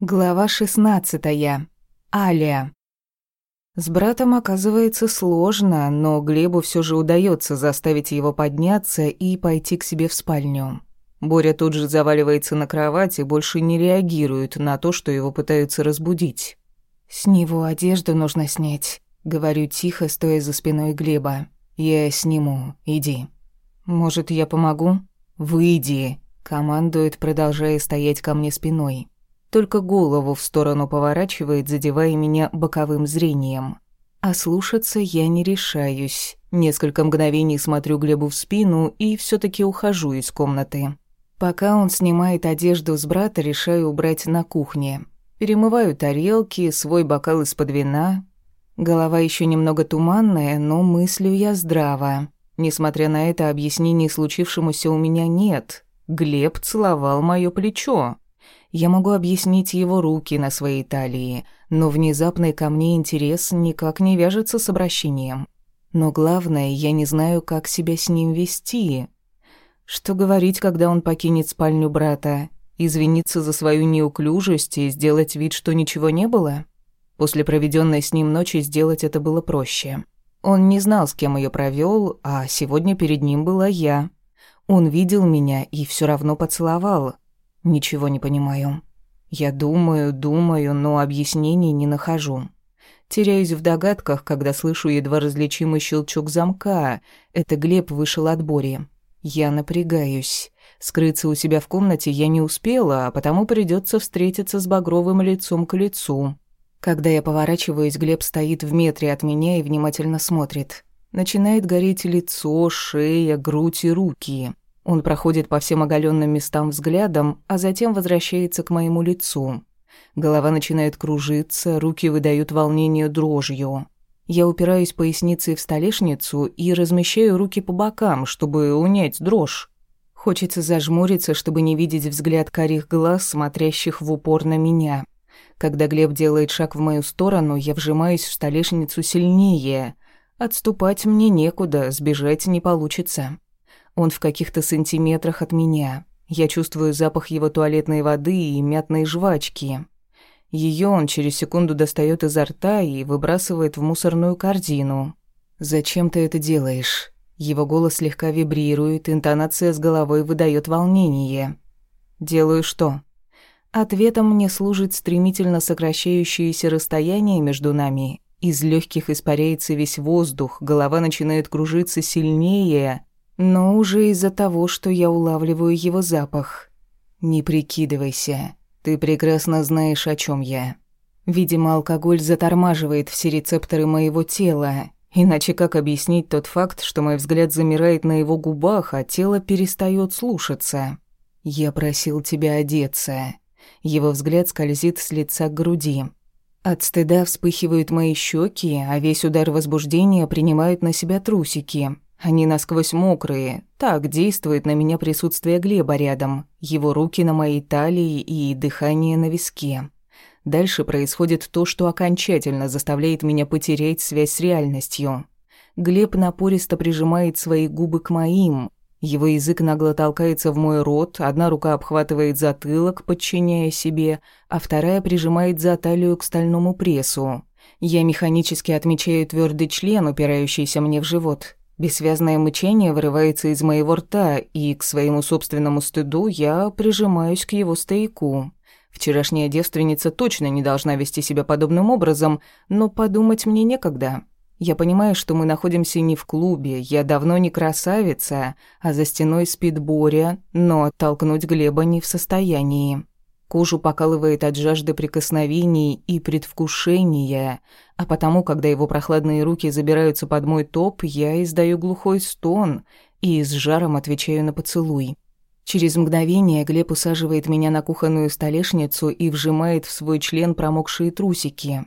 Глава шестнадцатая. Аля. С братом оказывается сложно, но Глебу все же удается заставить его подняться и пойти к себе в спальню. Боря тут же заваливается на кровать и больше не реагирует на то, что его пытаются разбудить. «С него одежду нужно снять», — говорю тихо, стоя за спиной Глеба. «Я сниму, иди». «Может, я помогу?» «Выйди», — командует, продолжая стоять ко мне спиной только голову в сторону поворачивает, задевая меня боковым зрением. А слушаться я не решаюсь. Несколько мгновений смотрю Глебу в спину и все таки ухожу из комнаты. Пока он снимает одежду с брата, решаю убрать на кухне. Перемываю тарелки, свой бокал из-под вина. Голова еще немного туманная, но мыслю я здраво. Несмотря на это, объяснений случившемуся у меня нет. Глеб целовал моё плечо. Я могу объяснить его руки на своей талии, но внезапный ко мне интерес никак не вяжется с обращением. Но главное, я не знаю, как себя с ним вести. Что говорить, когда он покинет спальню брата? Извиниться за свою неуклюжесть и сделать вид, что ничего не было? После проведенной с ним ночи сделать это было проще. Он не знал, с кем ее провел, а сегодня перед ним была я. Он видел меня и все равно поцеловал. Ничего не понимаю. Я думаю, думаю, но объяснений не нахожу. Теряюсь в догадках, когда слышу едва различимый щелчок замка. Это Глеб вышел от Бори. Я напрягаюсь. Скрыться у себя в комнате я не успела, а потому придется встретиться с багровым лицом к лицу. Когда я поворачиваюсь, Глеб стоит в метре от меня и внимательно смотрит. Начинает гореть лицо, шея, грудь и руки. Он проходит по всем оголенным местам взглядом, а затем возвращается к моему лицу. Голова начинает кружиться, руки выдают волнение дрожью. Я упираюсь поясницей в столешницу и размещаю руки по бокам, чтобы унять дрожь. Хочется зажмуриться, чтобы не видеть взгляд карих глаз, смотрящих в упор на меня. Когда Глеб делает шаг в мою сторону, я вжимаюсь в столешницу сильнее. Отступать мне некуда, сбежать не получится. Он в каких-то сантиметрах от меня. Я чувствую запах его туалетной воды и мятной жвачки. Ее он через секунду достает изо рта и выбрасывает в мусорную корзину. «Зачем ты это делаешь?» Его голос слегка вибрирует, интонация с головой выдает волнение. «Делаю что?» Ответом мне служит стремительно сокращающееся расстояние между нами. Из легких испаряется весь воздух, голова начинает кружиться сильнее, но уже из-за того, что я улавливаю его запах. Не прикидывайся. Ты прекрасно знаешь, о чем я. Видимо, алкоголь затормаживает все рецепторы моего тела. Иначе как объяснить тот факт, что мой взгляд замирает на его губах, а тело перестает слушаться? Я просил тебя одеться. Его взгляд скользит с лица к груди. От стыда вспыхивают мои щеки, а весь удар возбуждения принимают на себя трусики. Они насквозь мокрые. Так действует на меня присутствие Глеба рядом, его руки на моей талии и дыхание на виске. Дальше происходит то, что окончательно заставляет меня потерять связь с реальностью. Глеб напористо прижимает свои губы к моим. Его язык нагло толкается в мой рот, одна рука обхватывает затылок, подчиняя себе, а вторая прижимает за талию к стальному прессу. Я механически отмечаю твердый член, упирающийся мне в живот. Бессвязное мычание вырывается из моего рта, и к своему собственному стыду я прижимаюсь к его стояку. Вчерашняя девственница точно не должна вести себя подобным образом, но подумать мне некогда. Я понимаю, что мы находимся не в клубе, я давно не красавица, а за стеной спит Боря, но оттолкнуть Глеба не в состоянии. Кожу покалывает от жажды прикосновений и предвкушения, а потому, когда его прохладные руки забираются под мой топ, я издаю глухой стон и с жаром отвечаю на поцелуй. Через мгновение Глеб усаживает меня на кухонную столешницу и вжимает в свой член промокшие трусики.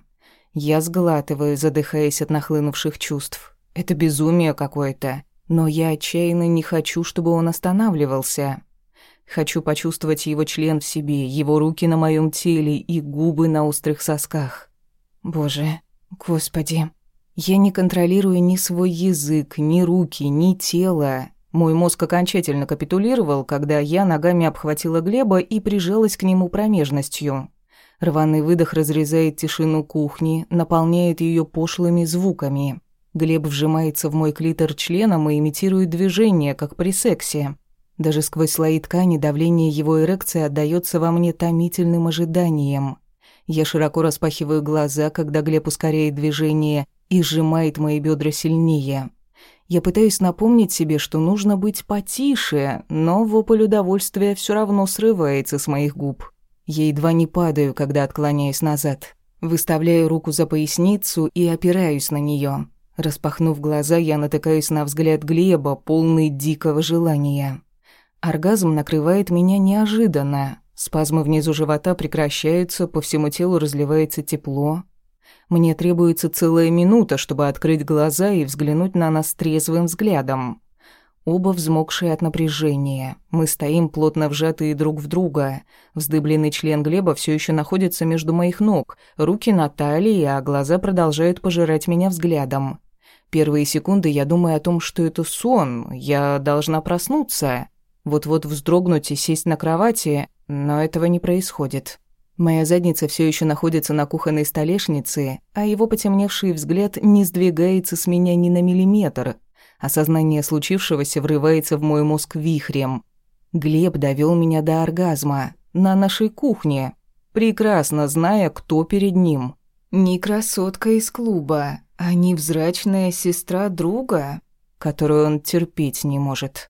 Я сглатываю, задыхаясь от нахлынувших чувств. Это безумие какое-то, но я отчаянно не хочу, чтобы он останавливался. Хочу почувствовать его член в себе, его руки на моем теле и губы на острых сосках. Боже, господи. Я не контролирую ни свой язык, ни руки, ни тело. Мой мозг окончательно капитулировал, когда я ногами обхватила Глеба и прижалась к нему промежностью. Рваный выдох разрезает тишину кухни, наполняет ее пошлыми звуками. Глеб вжимается в мой клитор членом и имитирует движение, как при сексе. Даже сквозь слои ткани давление его эрекции отдаётся во мне томительным ожиданием. Я широко распахиваю глаза, когда Глеб ускоряет движение и сжимает мои бедра сильнее. Я пытаюсь напомнить себе, что нужно быть потише, но вопль удовольствия все равно срывается с моих губ. Я едва не падаю, когда отклоняюсь назад. Выставляю руку за поясницу и опираюсь на нее. Распахнув глаза, я натыкаюсь на взгляд Глеба, полный дикого желания. Оргазм накрывает меня неожиданно. Спазмы внизу живота прекращаются, по всему телу разливается тепло. Мне требуется целая минута, чтобы открыть глаза и взглянуть на нас трезвым взглядом. Оба взмокшие от напряжения. Мы стоим плотно вжатые друг в друга. Вздыбленный член Глеба все еще находится между моих ног, руки на талии, а глаза продолжают пожирать меня взглядом. Первые секунды я думаю о том, что это сон, я должна проснуться. Вот-вот вздрогнуть и сесть на кровати, но этого не происходит. Моя задница все еще находится на кухонной столешнице, а его потемневший взгляд не сдвигается с меня ни на миллиметр. Осознание случившегося врывается в мой мозг вихрем. Глеб довел меня до оргазма на нашей кухне, прекрасно зная, кто перед ним. Не красотка из клуба, а невзрачная сестра друга, которую он терпеть не может.